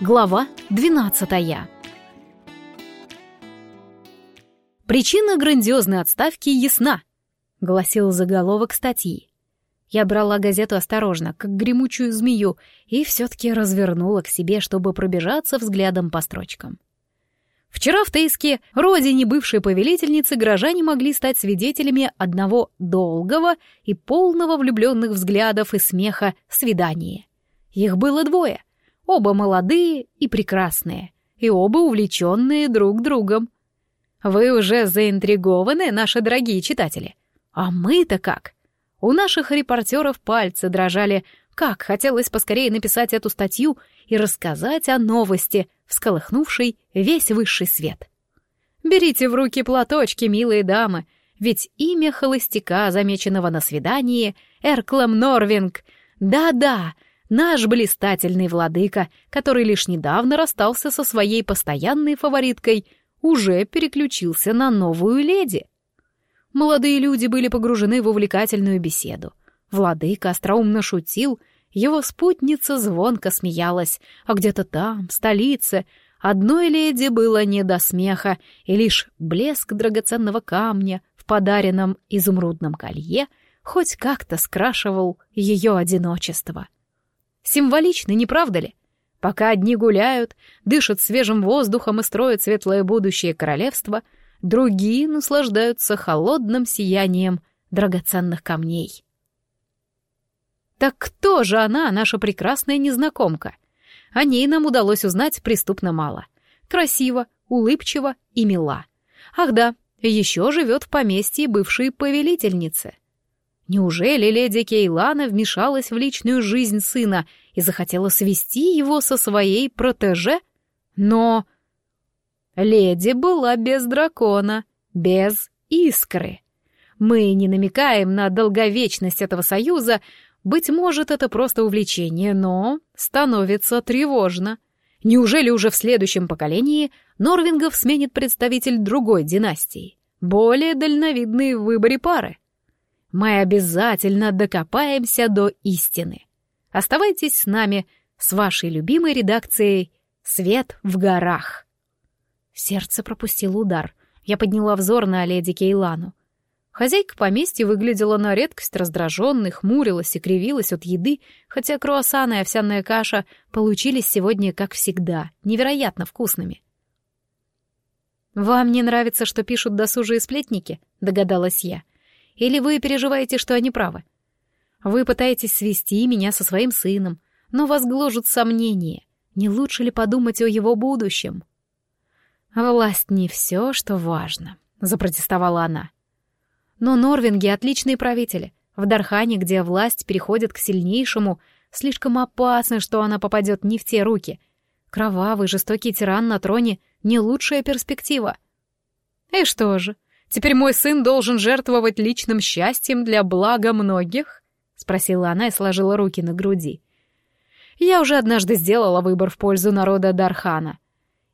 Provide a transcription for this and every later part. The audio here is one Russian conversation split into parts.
Глава 12 «Причина грандиозной отставки ясна», — гласил заголовок статьи. Я брала газету осторожно, как гремучую змею, и все-таки развернула к себе, чтобы пробежаться взглядом по строчкам. Вчера в Тейске, родине бывшей повелительницы, горожане могли стать свидетелями одного долгого и полного влюбленных взглядов и смеха свидания. Их было двое — Оба молодые и прекрасные, и оба увлеченные друг другом. Вы уже заинтригованы, наши дорогие читатели? А мы-то как? У наших репортеров пальцы дрожали, как хотелось поскорее написать эту статью и рассказать о новости, всколыхнувшей весь высший свет. Берите в руки платочки, милые дамы, ведь имя холостяка, замеченного на свидании, Эрклам Норвинг, да-да, Наш блистательный владыка, который лишь недавно расстался со своей постоянной фавориткой, уже переключился на новую леди. Молодые люди были погружены в увлекательную беседу. Владыка остроумно шутил, его спутница звонко смеялась, а где-то там, в столице, одной леди было не до смеха, и лишь блеск драгоценного камня в подаренном изумрудном колье хоть как-то скрашивал ее одиночество. Символично, не правда ли? Пока одни гуляют, дышат свежим воздухом и строят светлое будущее королевства, другие наслаждаются холодным сиянием драгоценных камней. Так кто же она, наша прекрасная незнакомка? О ней нам удалось узнать преступно мало. Красиво, улыбчиво и мила. Ах да, еще живет в поместье бывшей повелительницы — Неужели леди Кейлана вмешалась в личную жизнь сына и захотела свести его со своей протеже? Но леди была без дракона, без искры. Мы не намекаем на долговечность этого союза, быть может, это просто увлечение, но становится тревожно. Неужели уже в следующем поколении Норвингов сменит представитель другой династии, более дальновидный в выборе пары? Мы обязательно докопаемся до истины. Оставайтесь с нами, с вашей любимой редакцией «Свет в горах». Сердце пропустило удар. Я подняла взор на леди Кейлану. Хозяйка поместья выглядела на редкость раздраженной, хмурилась и кривилась от еды, хотя круассаны и овсяная каша получились сегодня, как всегда, невероятно вкусными. «Вам не нравится, что пишут досужие сплетники?» — догадалась я. Или вы переживаете, что они правы? Вы пытаетесь свести меня со своим сыном, но вас гложут сомнения. Не лучше ли подумать о его будущем? «Власть не все, что важно», — запротестовала она. «Но норвинги — отличные правители. В Дархане, где власть переходит к сильнейшему, слишком опасно, что она попадет не в те руки. Кровавый, жестокий тиран на троне — не лучшая перспектива». «И что же?» Теперь мой сын должен жертвовать личным счастьем для блага многих?» — спросила она и сложила руки на груди. «Я уже однажды сделала выбор в пользу народа Дархана.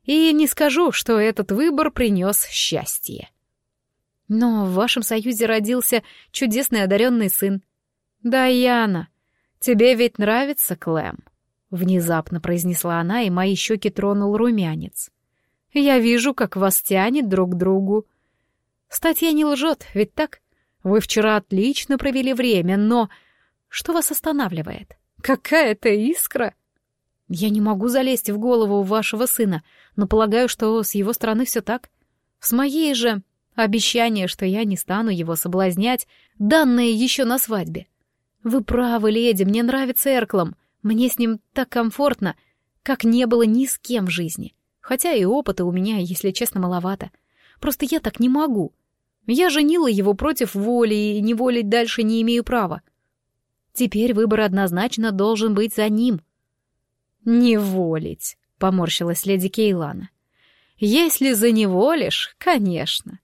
И не скажу, что этот выбор принес счастье. Но в вашем союзе родился чудесный одаренный сын. Даяна, тебе ведь нравится Клэм?» Внезапно произнесла она, и мои щеки тронул румянец. «Я вижу, как вас тянет друг к другу. Статья не лжет, ведь так? Вы вчера отлично провели время, но... Что вас останавливает? Какая-то искра? Я не могу залезть в голову вашего сына, но полагаю, что с его стороны все так. С моей же обещание, что я не стану его соблазнять, данное еще на свадьбе. Вы правы, леди, мне нравится Эрклом. Мне с ним так комфортно, как не было ни с кем в жизни. Хотя и опыта у меня, если честно, маловато. Просто я так не могу. Я женила его против воли и не волить дальше не имею права. Теперь выбор однозначно должен быть за ним. «Не волить», — поморщилась леди Кейлана. «Если заневолишь, конечно.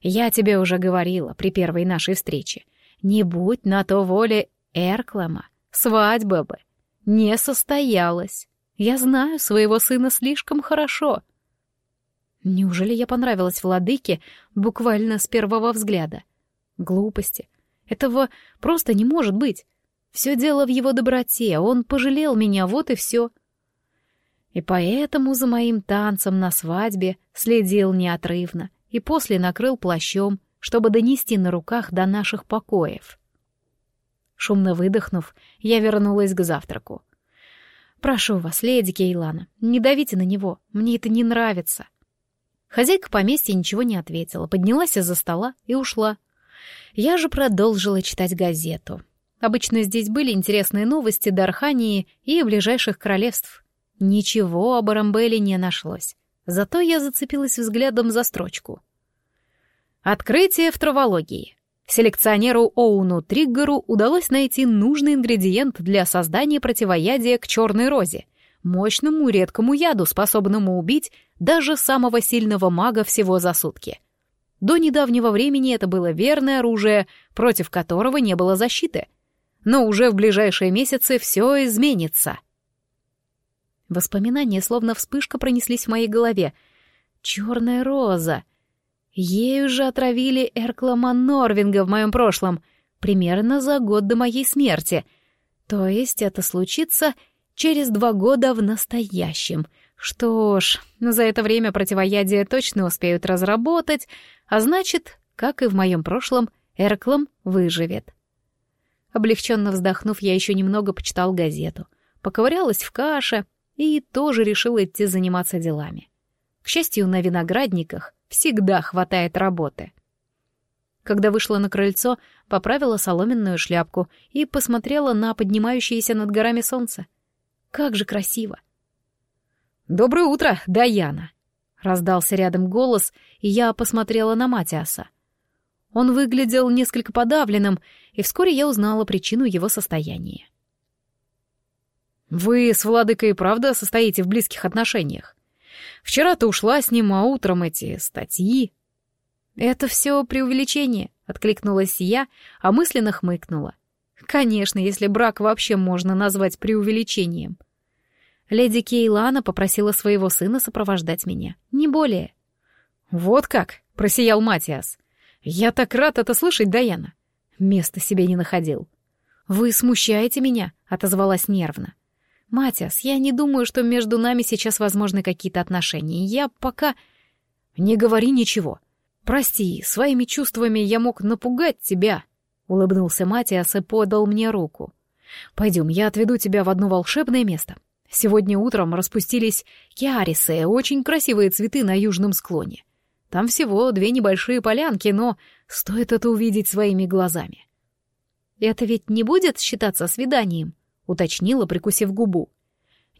Я тебе уже говорила при первой нашей встрече. Не будь на то воле Эрклама, свадьба бы не состоялась. Я знаю своего сына слишком хорошо». Неужели я понравилась владыке буквально с первого взгляда? Глупости. Этого просто не может быть. Все дело в его доброте, он пожалел меня, вот и все. И поэтому за моим танцем на свадьбе следил неотрывно и после накрыл плащом, чтобы донести на руках до наших покоев. Шумно выдохнув, я вернулась к завтраку. «Прошу вас, леди Кейлана, не давите на него, мне это не нравится». Хозяйка поместья ничего не ответила, поднялась из-за стола и ушла. Я же продолжила читать газету. Обычно здесь были интересные новости Дархании и ближайших королевств. Ничего об Арамбеле не нашлось. Зато я зацепилась взглядом за строчку. Открытие в травологии. Селекционеру Оуну Триггеру удалось найти нужный ингредиент для создания противоядия к черной розе, мощному редкому яду, способному убить даже самого сильного мага всего за сутки. До недавнего времени это было верное оружие, против которого не было защиты. Но уже в ближайшие месяцы все изменится. Воспоминания словно вспышка пронеслись в моей голове. «Черная роза!» Ею же отравили Эрклама Норвинга в моем прошлом, примерно за год до моей смерти. То есть это случится через два года в настоящем. Что ж, за это время противоядие точно успеют разработать, а значит, как и в моем прошлом, Эрклам выживет. Облегченно вздохнув, я еще немного почитал газету, поковырялась в каше и тоже решила идти заниматься делами. К счастью, на виноградниках всегда хватает работы. Когда вышла на крыльцо, поправила соломенную шляпку и посмотрела на поднимающееся над горами солнце. Как же красиво! «Доброе утро, Даяна!» — раздался рядом голос, и я посмотрела на Матиаса. Он выглядел несколько подавленным, и вскоре я узнала причину его состояния. «Вы с Владыкой правда состоите в близких отношениях?» Вчера ты ушла с ним, а утром эти статьи. Это все преувеличение, откликнулась я, а мысленно хмыкнула. Конечно, если брак вообще можно назвать преувеличением. Леди Кейлана попросила своего сына сопровождать меня, не более. Вот как, просиял Матиас. Я так рад это слышать, Даяна. Места себе не находил. Вы смущаете меня, отозвалась нервно. «Матиас, я не думаю, что между нами сейчас возможны какие-то отношения. Я пока...» «Не говори ничего. Прости, своими чувствами я мог напугать тебя», — улыбнулся Матиас и подал мне руку. «Пойдем, я отведу тебя в одно волшебное место. Сегодня утром распустились киарисы, очень красивые цветы на южном склоне. Там всего две небольшие полянки, но стоит это увидеть своими глазами». «Это ведь не будет считаться свиданием?» — уточнила, прикусив губу.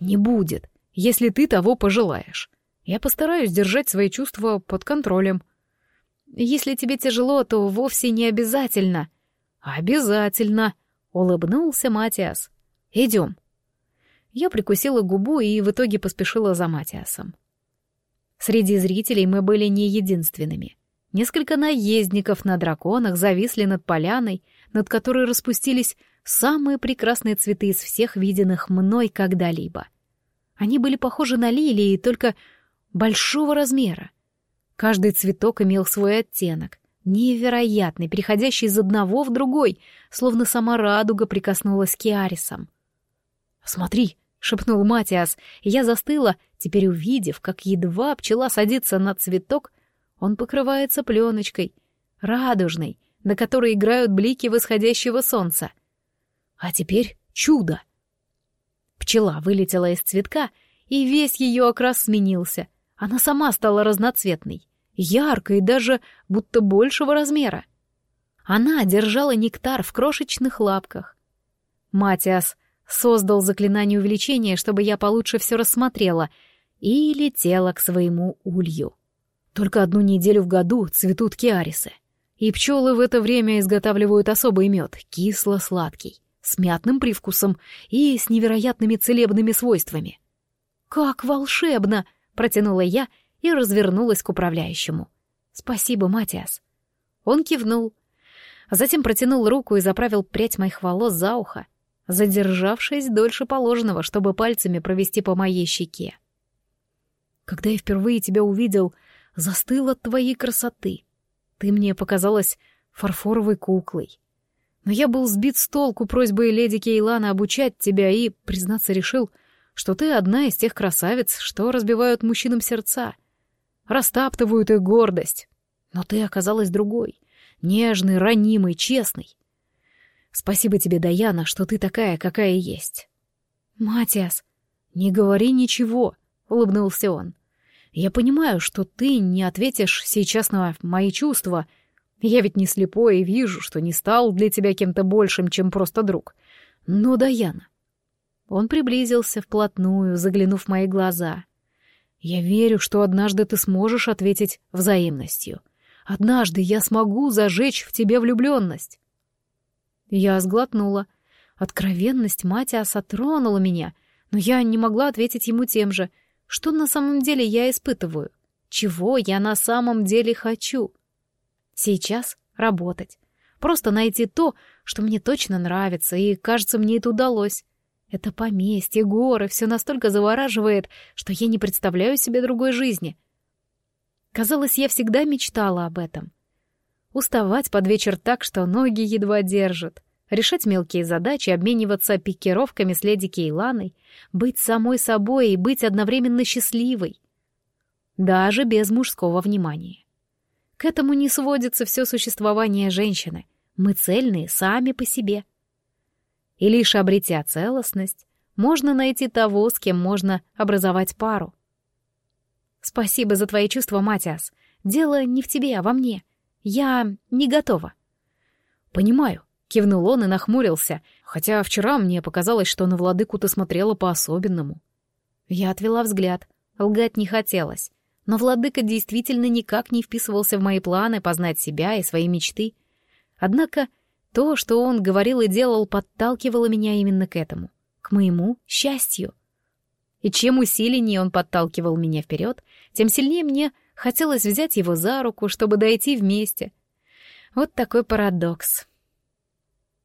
«Не будет, если ты того пожелаешь. Я постараюсь держать свои чувства под контролем». «Если тебе тяжело, то вовсе не обязательно». «Обязательно», — улыбнулся Матиас. «Идем». Я прикусила губу и в итоге поспешила за Матиасом. Среди зрителей мы были не единственными. Несколько наездников на драконах зависли над поляной, над которой распустились самые прекрасные цветы из всех виденных мной когда-либо. Они были похожи на лилии, только большого размера. Каждый цветок имел свой оттенок, невероятный, переходящий из одного в другой, словно сама радуга прикоснулась к Киарисам. «Смотри!» — шепнул Матиас, я застыла, теперь увидев, как едва пчела садится на цветок, он покрывается пленочкой, радужной, на которой играют блики восходящего солнца — а теперь чудо! Пчела вылетела из цветка, и весь ее окрас сменился. Она сама стала разноцветной, яркой и даже будто большего размера. Она держала нектар в крошечных лапках. Матиас создал заклинание увеличения, чтобы я получше все рассмотрела, и летела к своему улью. Только одну неделю в году цветут киарисы. И пчелы в это время изготавливают особый мед, кисло-сладкий с мятным привкусом и с невероятными целебными свойствами. «Как волшебно!» — протянула я и развернулась к управляющему. «Спасибо, Матиас». Он кивнул, а затем протянул руку и заправил прядь моих волос за ухо, задержавшись дольше положенного, чтобы пальцами провести по моей щеке. «Когда я впервые тебя увидел, застыл от твоей красоты. Ты мне показалась фарфоровой куклой. Но я был сбит с толку просьбой леди Кейлана обучать тебя и, признаться, решил, что ты одна из тех красавиц, что разбивают мужчинам сердца, растаптывают их гордость. Но ты оказалась другой, нежной, ранимой, честной. Спасибо тебе, Даяна, что ты такая, какая есть. Матиас, не говори ничего, улыбнулся он. Я понимаю, что ты не ответишь сейчас на мои чувства. Я ведь не слепой и вижу, что не стал для тебя кем-то большим, чем просто друг. Но, Даяна, он приблизился вплотную, заглянув в мои глаза. «Я верю, что однажды ты сможешь ответить взаимностью. Однажды я смогу зажечь в тебе влюбленность». Я сглотнула. Откровенность Матиаса тронула меня, но я не могла ответить ему тем же. Что на самом деле я испытываю? Чего я на самом деле хочу? Сейчас работать. Просто найти то, что мне точно нравится, и, кажется, мне это удалось. Это поместье, горы, все настолько завораживает, что я не представляю себе другой жизни. Казалось, я всегда мечтала об этом. Уставать под вечер так, что ноги едва держат, решать мелкие задачи, обмениваться пикировками с леди Кейланой, быть самой собой и быть одновременно счастливой. Даже без мужского внимания. К этому не сводится все существование женщины. Мы цельные сами по себе — и лишь обретя целостность, можно найти того, с кем можно образовать пару. Спасибо за твои чувства, Матиас. Дело не в тебе, а во мне. Я не готова. Понимаю, кивнул он и нахмурился, хотя вчера мне показалось, что на владыку ты смотрела по-особенному. Я отвела взгляд. Лгать не хотелось. Но владыка действительно никак не вписывался в мои планы познать себя и свои мечты. Однако то, что он говорил и делал, подталкивало меня именно к этому, к моему счастью. И чем усиленнее он подталкивал меня вперед, тем сильнее мне хотелось взять его за руку, чтобы дойти вместе. Вот такой парадокс.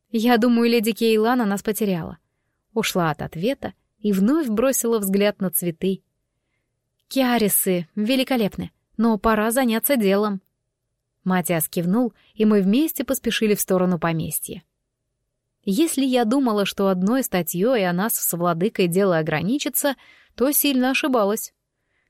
Я думаю, леди Кейлана нас потеряла. Ушла от ответа и вновь бросила взгляд на цветы. Киарисы великолепны, но пора заняться делом. Матиас кивнул, и мы вместе поспешили в сторону поместья. Если я думала, что одной статьей о нас с владыкой дело ограничится, то сильно ошибалась.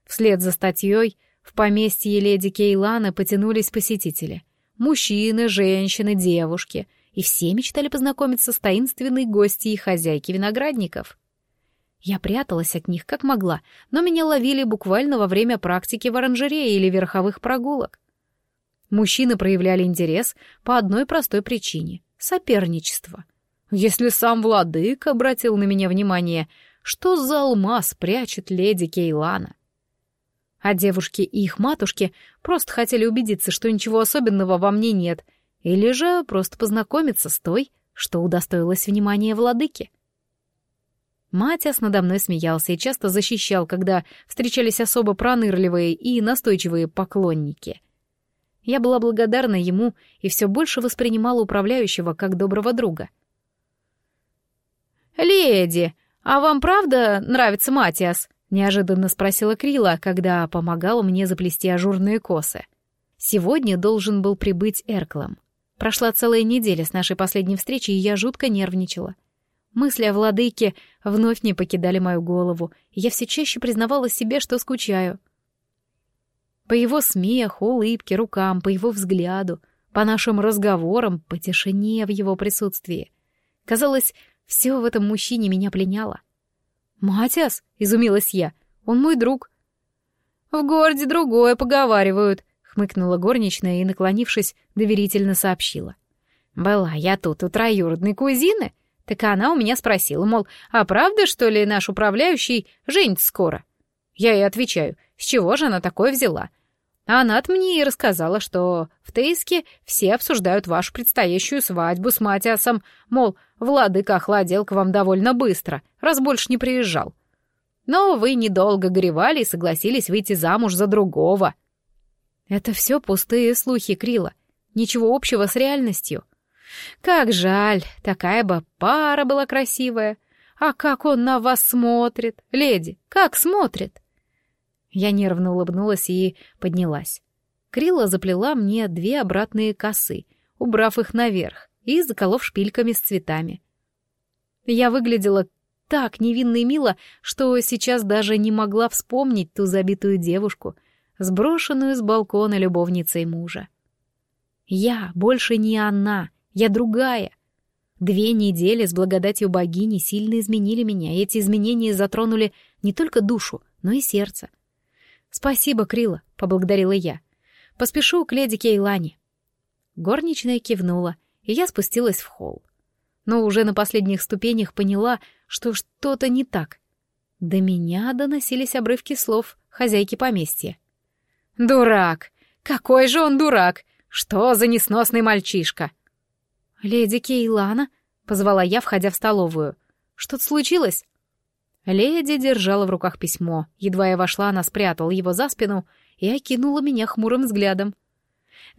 Вслед за статьей в поместье леди Кейланы потянулись посетители. Мужчины, женщины, девушки. И все мечтали познакомиться с таинственной гостьей хозяйки виноградников. Я пряталась от них как могла, но меня ловили буквально во время практики в оранжерее или верховых прогулок. Мужчины проявляли интерес по одной простой причине — соперничество. Если сам владык обратил на меня внимание, что за алмаз прячет леди Кейлана? А девушки и их матушки просто хотели убедиться, что ничего особенного во мне нет, или же просто познакомиться с той, что удостоилась внимания владыки. Матиас надо мной смеялся и часто защищал, когда встречались особо пронырливые и настойчивые поклонники — я была благодарна ему и все больше воспринимала управляющего как доброго друга. «Леди, а вам правда нравится Матиас?» — неожиданно спросила Крила, когда помогала мне заплести ажурные косы. Сегодня должен был прибыть Эрклом. Прошла целая неделя с нашей последней встречи, и я жутко нервничала. Мысли о владыке вновь не покидали мою голову, и я все чаще признавала себе, что скучаю — по его смеху, улыбке, рукам, по его взгляду, по нашим разговорам, по тишине в его присутствии. Казалось, все в этом мужчине меня пленяло. «Матиас?» — изумилась я. «Он мой друг». «В городе другое поговаривают», — хмыкнула горничная и, наклонившись, доверительно сообщила. «Была я тут у троюродной кузины, так она у меня спросила, мол, а правда, что ли, наш управляющий женится скоро?» Я ей отвечаю, с чего же она такое взяла? А она мне и рассказала, что в Тейске все обсуждают вашу предстоящую свадьбу с Матиасом, мол, владыка охладел к вам довольно быстро, раз больше не приезжал. Но вы недолго горевали и согласились выйти замуж за другого. Это все пустые слухи, Крила. Ничего общего с реальностью. Как жаль, такая бы пара была красивая. А как он на вас смотрит, леди, как смотрит? Я нервно улыбнулась и поднялась. Крила заплела мне две обратные косы, убрав их наверх и заколов шпильками с цветами. Я выглядела так невинно и мило, что сейчас даже не могла вспомнить ту забитую девушку, сброшенную с балкона любовницей мужа. Я больше не она, я другая. Две недели с благодатью богини сильно изменили меня, и эти изменения затронули не только душу, но и сердце. «Спасибо, Крила», — поблагодарила я. «Поспешу к леди Кейлане». Горничная кивнула, и я спустилась в холл. Но уже на последних ступенях поняла, что что-то не так. До меня доносились обрывки слов хозяйки поместья. «Дурак! Какой же он дурак! Что за несносный мальчишка!» «Леди Кейлана?» — позвала я, входя в столовую. «Что-то случилось?» Леди держала в руках письмо. Едва я вошла, она спрятала его за спину и окинула меня хмурым взглядом.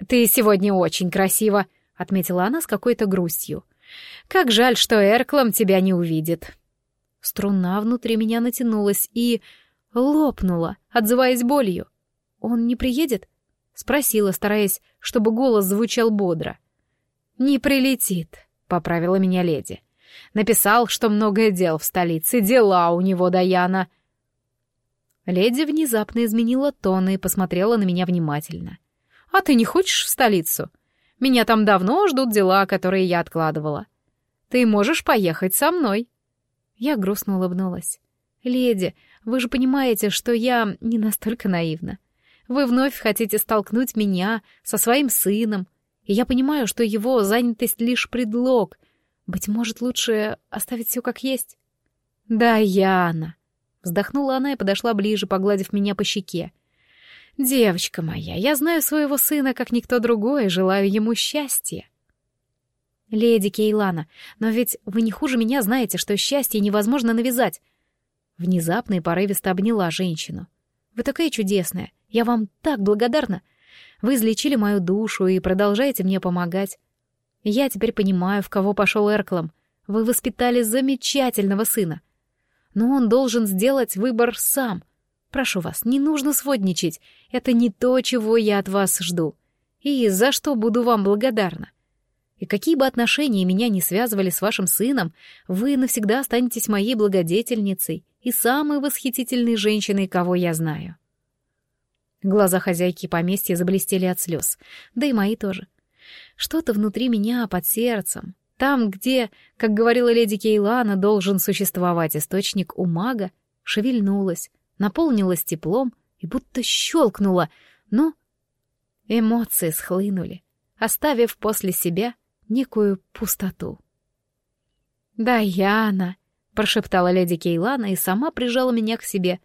«Ты сегодня очень красива», — отметила она с какой-то грустью. «Как жаль, что Эрклом тебя не увидит». Струна внутри меня натянулась и... лопнула, отзываясь болью. «Он не приедет?» — спросила, стараясь, чтобы голос звучал бодро. «Не прилетит», — поправила меня леди. «Написал, что многое дел в столице, дела у него, Даяна». Леди внезапно изменила тон и посмотрела на меня внимательно. «А ты не хочешь в столицу? Меня там давно ждут дела, которые я откладывала. Ты можешь поехать со мной». Я грустно улыбнулась. «Леди, вы же понимаете, что я не настолько наивна. Вы вновь хотите столкнуть меня со своим сыном, и я понимаю, что его занятость лишь предлог. Быть может, лучше оставить все как есть? Да, Яна. Вздохнула она и подошла ближе, погладив меня по щеке. Девочка моя, я знаю своего сына как никто другой и желаю ему счастья. Леди Кейлана, но ведь вы не хуже меня знаете, что счастье невозможно навязать. Внезапно и порывисто обняла женщину. Вы такая чудесная. Я вам так благодарна. Вы излечили мою душу и продолжаете мне помогать. Я теперь понимаю, в кого пошел Эрклом. Вы воспитали замечательного сына. Но он должен сделать выбор сам. Прошу вас, не нужно сводничать. Это не то, чего я от вас жду. И за что буду вам благодарна. И какие бы отношения меня не связывали с вашим сыном, вы навсегда останетесь моей благодетельницей и самой восхитительной женщиной, кого я знаю. Глаза хозяйки поместья заблестели от слез, да и мои тоже. Что-то внутри меня под сердцем, там, где, как говорила леди Кейлана, должен существовать источник у мага, шевельнулось, наполнилось теплом и будто щелкнуло, но эмоции схлынули, оставив после себя некую пустоту. «Да, Яна!» — прошептала леди Кейлана и сама прижала меня к себе.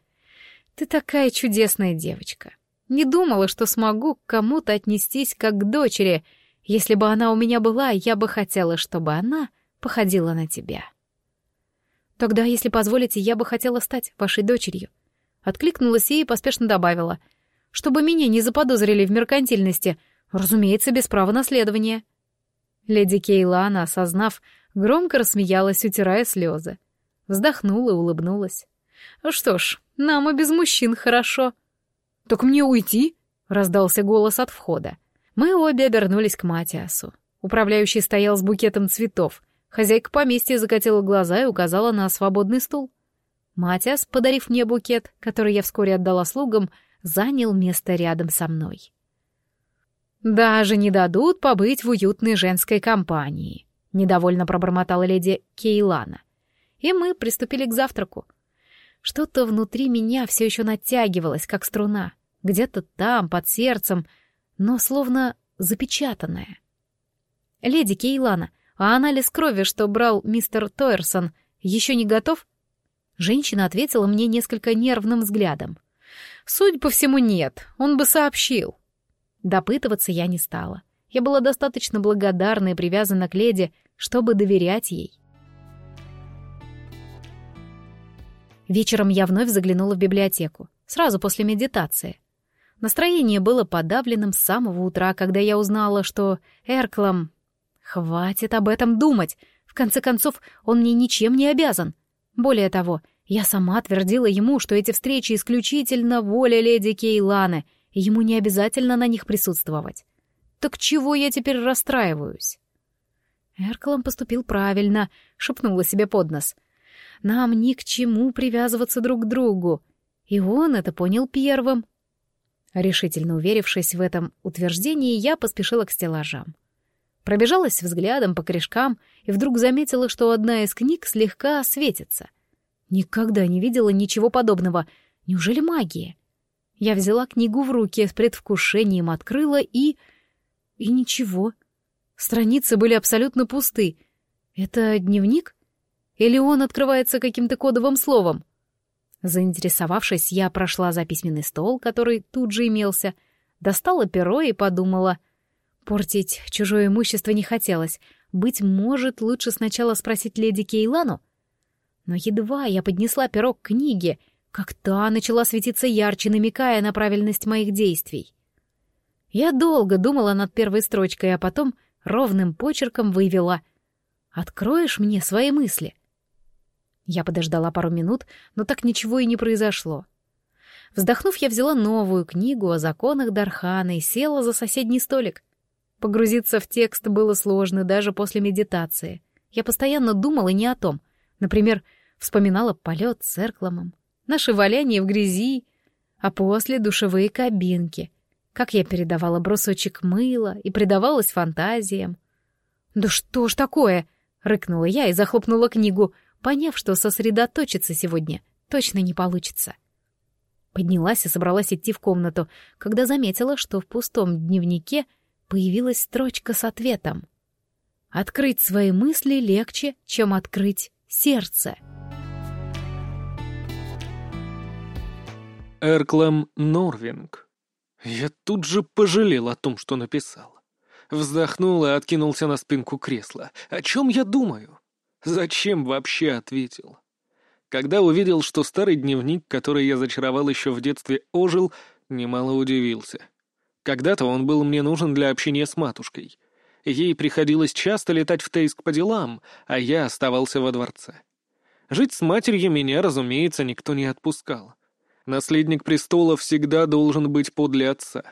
«Ты такая чудесная девочка!» Не думала, что смогу к кому-то отнестись как к дочери. Если бы она у меня была, я бы хотела, чтобы она походила на тебя. Тогда, если позволите, я бы хотела стать вашей дочерью. Откликнулась и поспешно добавила. Чтобы меня не заподозрили в меркантильности, разумеется, без права наследования. Леди Кейлана, осознав, громко рассмеялась, утирая слезы. Вздохнула и улыбнулась. «Что ж, нам и без мужчин хорошо». «Так мне уйти?» — раздался голос от входа. Мы обе обернулись к Матиасу. Управляющий стоял с букетом цветов. Хозяйка поместья закатила глаза и указала на свободный стул. Матиас, подарив мне букет, который я вскоре отдала слугам, занял место рядом со мной. «Даже не дадут побыть в уютной женской компании», — недовольно пробормотала леди Кейлана. И мы приступили к завтраку. Что-то внутри меня все еще натягивалось, как струна где-то там, под сердцем, но словно запечатанная. «Леди Кейлана, а анализ крови, что брал мистер Тойерсон, еще не готов?» Женщина ответила мне несколько нервным взглядом. «Судя по всему, нет, он бы сообщил». Допытываться я не стала. Я была достаточно благодарна и привязана к леди, чтобы доверять ей. Вечером я вновь заглянула в библиотеку, сразу после медитации. Настроение было подавленным с самого утра, когда я узнала, что Эрклам... Хватит об этом думать. В конце концов, он мне ничем не обязан. Более того, я сама твердила ему, что эти встречи исключительно воля леди Кейланы, и ему не обязательно на них присутствовать. Так чего я теперь расстраиваюсь? Эрклам поступил правильно, шепнула себе под нос. нам ни к чему привязываться друг к другу. И он это понял первым. Решительно уверившись в этом утверждении, я поспешила к стеллажам. Пробежалась взглядом по корешкам и вдруг заметила, что одна из книг слегка светится. Никогда не видела ничего подобного. Неужели магия? Я взяла книгу в руки, с предвкушением открыла и... И ничего. Страницы были абсолютно пусты. Это дневник? Или он открывается каким-то кодовым словом? Заинтересовавшись, я прошла за письменный стол, который тут же имелся, достала перо и подумала. Портить чужое имущество не хотелось. Быть может, лучше сначала спросить леди Кейлану? Но едва я поднесла перо к книге, как та начала светиться ярче, намекая на правильность моих действий. Я долго думала над первой строчкой, а потом ровным почерком вывела «Откроешь мне свои мысли?» Я подождала пару минут, но так ничего и не произошло. Вздохнув, я взяла новую книгу о законах Дархана и села за соседний столик. Погрузиться в текст было сложно даже после медитации. Я постоянно думала не о том. Например, вспоминала полет с Эркламом, наши валяния в грязи, а после душевые кабинки, как я передавала брусочек мыла и предавалась фантазиям. «Да что ж такое?» — рыкнула я и захлопнула книгу, поняв, что сосредоточиться сегодня точно не получится. Поднялась и собралась идти в комнату, когда заметила, что в пустом дневнике появилась строчка с ответом. «Открыть свои мысли легче, чем открыть сердце». Эрклам Норвинг. Я тут же пожалел о том, что написал. Вздохнул и откинулся на спинку кресла. О чем я думаю? Зачем вообще ответил? Когда увидел, что старый дневник, который я зачаровал еще в детстве, ожил, немало удивился. Когда-то он был мне нужен для общения с матушкой. Ей приходилось часто летать в Тейск по делам, а я оставался во дворце. Жить с матерью меня, разумеется, никто не отпускал. Наследник престола всегда должен быть подле отца.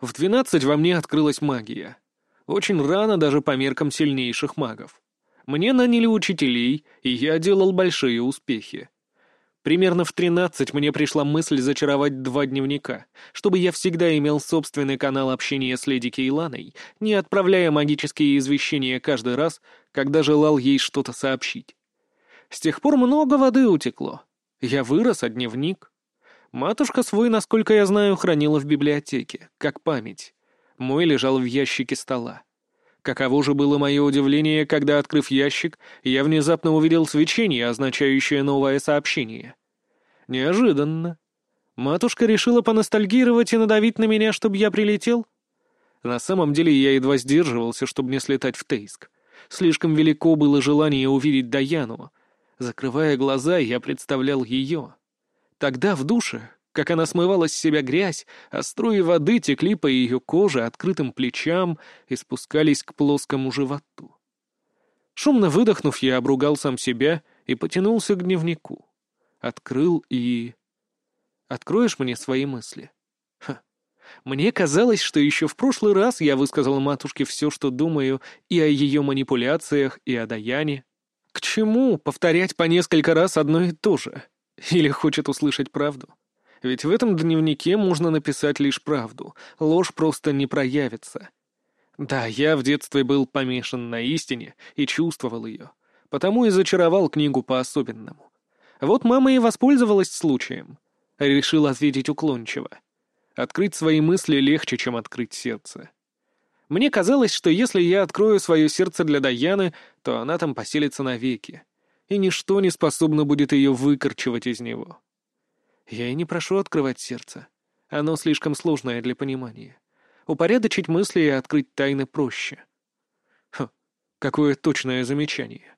В двенадцать во мне открылась магия. Очень рано даже по меркам сильнейших магов. Мне наняли учителей, и я делал большие успехи. Примерно в тринадцать мне пришла мысль зачаровать два дневника, чтобы я всегда имел собственный канал общения с леди Кейланой, не отправляя магические извещения каждый раз, когда желал ей что-то сообщить. С тех пор много воды утекло. Я вырос, а дневник... Матушка свой, насколько я знаю, хранила в библиотеке, как память. Мой лежал в ящике стола. Каково же было мое удивление, когда, открыв ящик, я внезапно увидел свечение, означающее новое сообщение. Неожиданно. Матушка решила поностальгировать и надавить на меня, чтобы я прилетел? На самом деле я едва сдерживался, чтобы не слетать в Тейск. Слишком велико было желание увидеть Даяну. Закрывая глаза, я представлял ее. Тогда в душе как она смывала с себя грязь, а струи воды текли по ее коже, открытым плечам и спускались к плоскому животу. Шумно выдохнув, я обругал сам себя и потянулся к дневнику. Открыл и... Откроешь мне свои мысли? Ха. Мне казалось, что еще в прошлый раз я высказал матушке все, что думаю, и о ее манипуляциях, и о Даяне. К чему повторять по несколько раз одно и то же? Или хочет услышать правду? Ведь в этом дневнике можно написать лишь правду, ложь просто не проявится. Да, я в детстве был помешан на истине и чувствовал ее, потому и зачаровал книгу по-особенному. Вот мама и воспользовалась случаем. Решил ответить уклончиво. Открыть свои мысли легче, чем открыть сердце. Мне казалось, что если я открою свое сердце для Даяны, то она там поселится навеки, и ничто не способно будет ее выкорчевать из него. Я и не прошу открывать сердце. Оно слишком сложное для понимания. Упорядочить мысли и открыть тайны проще. Хм, какое точное замечание.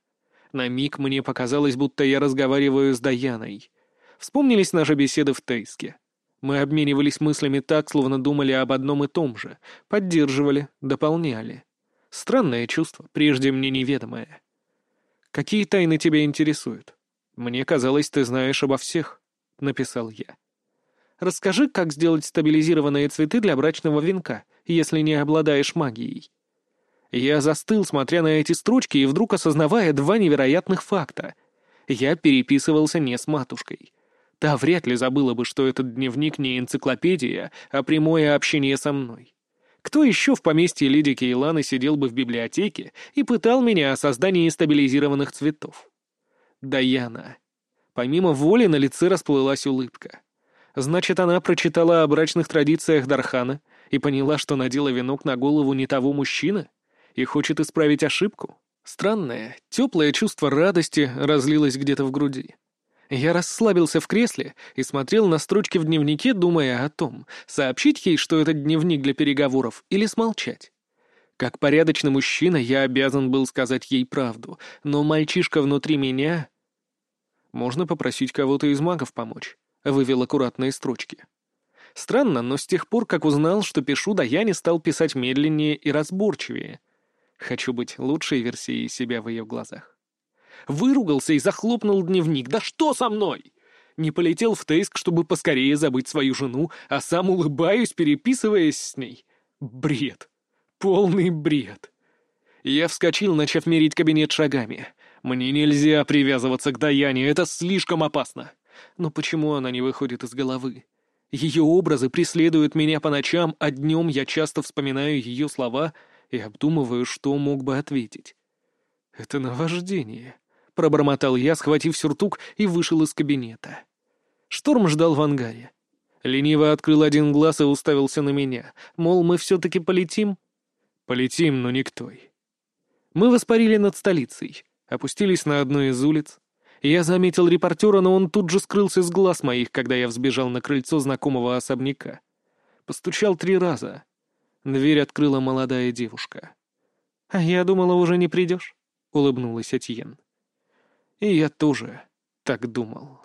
На миг мне показалось, будто я разговариваю с Даяной. Вспомнились наши беседы в Тейске. Мы обменивались мыслями так, словно думали об одном и том же, поддерживали, дополняли. Странное чувство, прежде мне неведомое. Какие тайны тебя интересуют? Мне казалось, ты знаешь обо всех. — написал я. «Расскажи, как сделать стабилизированные цветы для брачного венка, если не обладаешь магией». Я застыл, смотря на эти строчки, и вдруг осознавая два невероятных факта. Я переписывался не с матушкой. Та вряд ли забыла бы, что этот дневник не энциклопедия, а прямое общение со мной. Кто еще в поместье Лиди Кейланы сидел бы в библиотеке и пытал меня о создании стабилизированных цветов? Даяна. Помимо воли на лице расплылась улыбка. Значит, она прочитала о брачных традициях Дархана и поняла, что надела венок на голову не того мужчины и хочет исправить ошибку. Странное, теплое чувство радости разлилось где-то в груди. Я расслабился в кресле и смотрел на строчки в дневнике, думая о том, сообщить ей, что это дневник для переговоров, или смолчать. Как порядочный мужчина я обязан был сказать ей правду, но мальчишка внутри меня... Можно попросить кого-то из магов помочь вывел аккуратные строчки. Странно, но с тех пор, как узнал, что пишу, да я не стал писать медленнее и разборчивее. Хочу быть лучшей версией себя в ее глазах. Выругался и захлопнул дневник. «Да что со мной?» Не полетел в Тейск, чтобы поскорее забыть свою жену, а сам улыбаюсь, переписываясь с ней. Бред. Полный бред. Я вскочил, начав мерить кабинет шагами. Мне нельзя привязываться к Даяне, это слишком опасно. Но почему она не выходит из головы? Ее образы преследуют меня по ночам, а днем я часто вспоминаю ее слова и обдумываю, что мог бы ответить. «Это наваждение», — пробормотал я, схватив сюртук и вышел из кабинета. Шторм ждал в ангаре. Лениво открыл один глаз и уставился на меня, мол, мы все-таки полетим? Полетим, но никто. Мы воспарили над столицей, опустились на одну из улиц, я заметил репортера, но он тут же скрылся с глаз моих, когда я взбежал на крыльцо знакомого особняка. Постучал три раза. Дверь открыла молодая девушка. «А я думала, уже не придешь», — улыбнулась Этьен. И я тоже так думал.